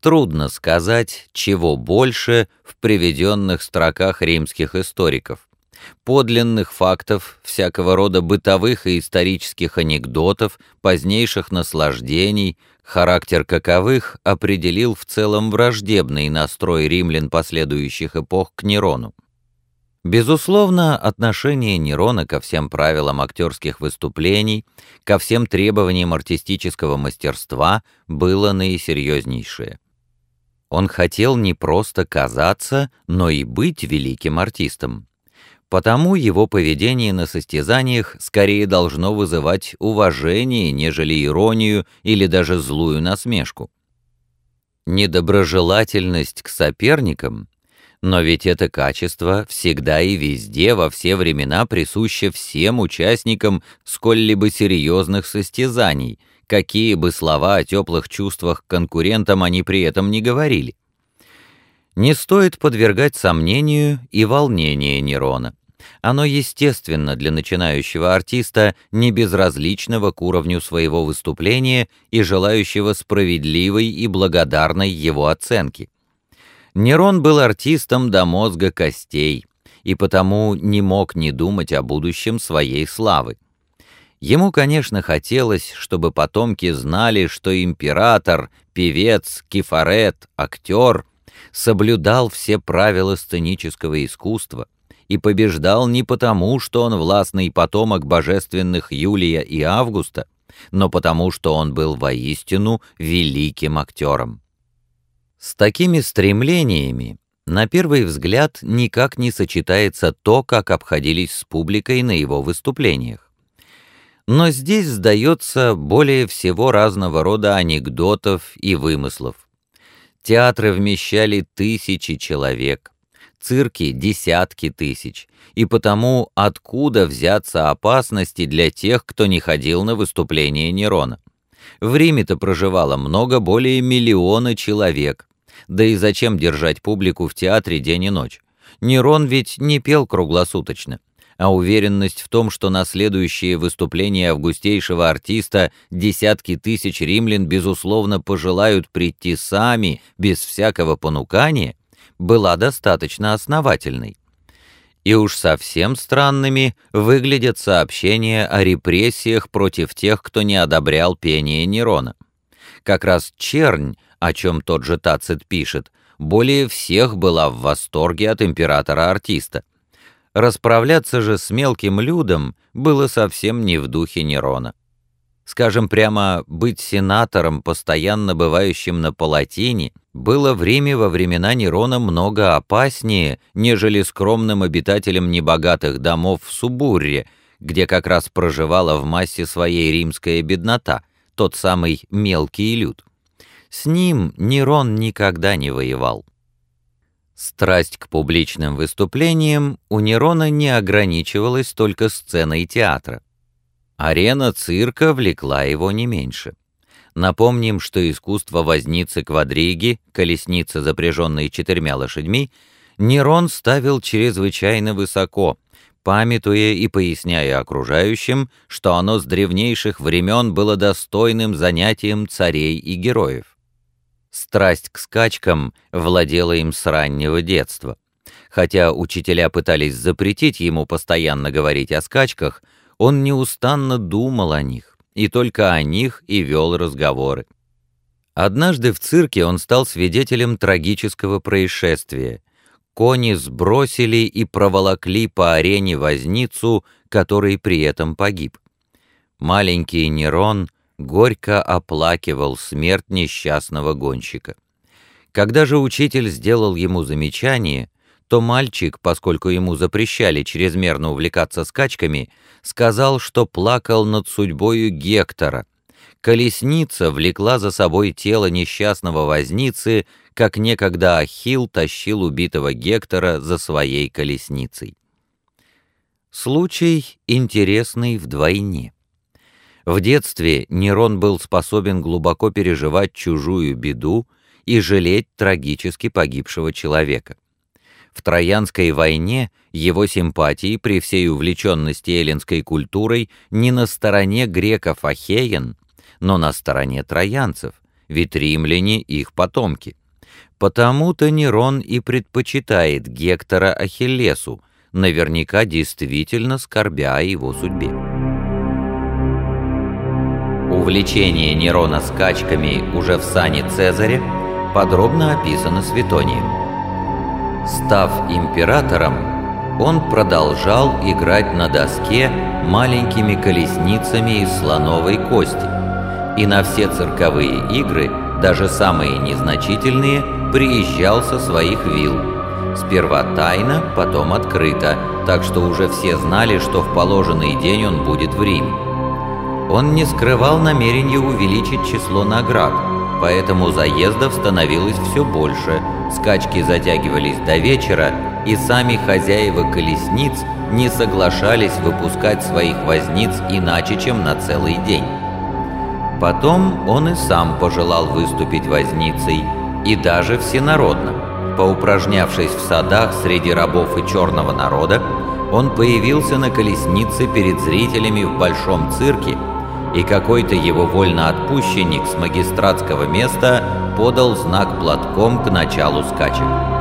Трудно сказать, чего больше в приведенных строках римских историков. Подлинных фактов, всякого рода бытовых и исторических анекдотов, позднейших наслаждений, характер каковых определил в целом враждебный настрой римлян последующих эпох к Нерону. Безусловно, отношение Нерона ко всем правилам актерских выступлений, ко всем требованиям артистического мастерства было наисерьезнейшее. Он хотел не просто казаться, но и быть великим артистом. Потому его поведение на состязаниях скорее должно вызывать уважение, нежели иронию или даже злую насмешку. Недоброжелательность к соперникам, но ведь это качество всегда и везде, во все времена присуще всем участникам сколь-либо серьезных состязаний — какие бы слова о теплых чувствах к конкурентам они при этом не говорили. Не стоит подвергать сомнению и волнение Нерона. Оно естественно для начинающего артиста, не безразличного к уровню своего выступления и желающего справедливой и благодарной его оценки. Нерон был артистом до мозга костей, и потому не мог не думать о будущем своей славы. Ему, конечно, хотелось, чтобы потомки знали, что император, певец, кефарет, актер соблюдал все правила сценического искусства и побеждал не потому, что он властный потомок божественных Юлия и Августа, но потому, что он был воистину великим актером. С такими стремлениями на первый взгляд никак не сочетается то, как обходились с публикой на его выступлениях. Но здесь сдается более всего разного рода анекдотов и вымыслов. Театры вмещали тысячи человек, цирки — десятки тысяч, и потому откуда взяться опасности для тех, кто не ходил на выступление Нерона? В Риме-то проживало много более миллиона человек, да и зачем держать публику в театре день и ночь? Нерон ведь не пел круглосуточно а уверенность в том, что на следующее выступление августейшего артиста десятки тысяч римлян, безусловно, пожелают прийти сами, без всякого понукания, была достаточно основательной. И уж совсем странными выглядят сообщения о репрессиях против тех, кто не одобрял пение Нерона. Как раз чернь, о чем тот же Тацит пишет, более всех была в восторге от императора-артиста. Расправляться же с мелким людом было совсем не в духе Нерона. Скажем прямо, быть сенатором, постоянно бывающим на палатине, было в Риме во времена Нерона много опаснее, нежели скромным обитателям небогатых домов в Субурре, где как раз проживала в массе своей римская беднота, тот самый мелкий люд. С ним Нерон никогда не воевал. Страсть к публичным выступлениям у Нерона не ограничивалась только сценой театра. Арена цирка влекла его не меньше. Напомним, что искусство возницы квадриги, колесницы, запряженной четырьмя лошадьми, Нерон ставил чрезвычайно высоко, памятуя и поясняя окружающим, что оно с древнейших времен было достойным занятием царей и героев. Страсть к скачкам владела им с раннего детства. Хотя учителя пытались запретить ему постоянно говорить о скачках, он неустанно думал о них, и только о них и вел разговоры. Однажды в цирке он стал свидетелем трагического происшествия. Кони сбросили и проволокли по арене возницу, который при этом погиб. Маленький Нерон — горько оплакивал смерть несчастного гонщика. Когда же учитель сделал ему замечание, то мальчик, поскольку ему запрещали чрезмерно увлекаться скачками, сказал, что плакал над судьбою Гектора. Колесница влекла за собой тело несчастного возницы, как некогда Ахилл тащил убитого Гектора за своей колесницей. Случай интересный вдвойне. В детстве Нерон был способен глубоко переживать чужую беду и жалеть трагически погибшего человека. В Троянской войне его симпатии при всей увлеченности эллинской культурой не на стороне греков Ахеен, но на стороне троянцев, ведь римляне их потомки. Потому-то Нерон и предпочитает Гектора Ахиллесу, наверняка действительно скорбя о его судьбе. Увлечение Нерона скачками уже в сане Цезаря подробно описано Светонием. Став императором, он продолжал играть на доске маленькими колесницами из слоновой кости, и на все цирковые игры, даже самые незначительные, приезжал со своих вилл. Сперва тайно, потом открыто, так что уже все знали, что в положенный день он будет в Риме. Он не скрывал намерения увеличить число наград, поэтому заездов становилось все больше, скачки затягивались до вечера, и сами хозяева колесниц не соглашались выпускать своих возниц иначе, чем на целый день. Потом он и сам пожелал выступить возницей, и даже всенародно. Поупражнявшись в садах среди рабов и черного народа, он появился на колеснице перед зрителями в большом цирке, и какой-то его вольноотпущенник с магистратского места подал знак платком к началу скачек.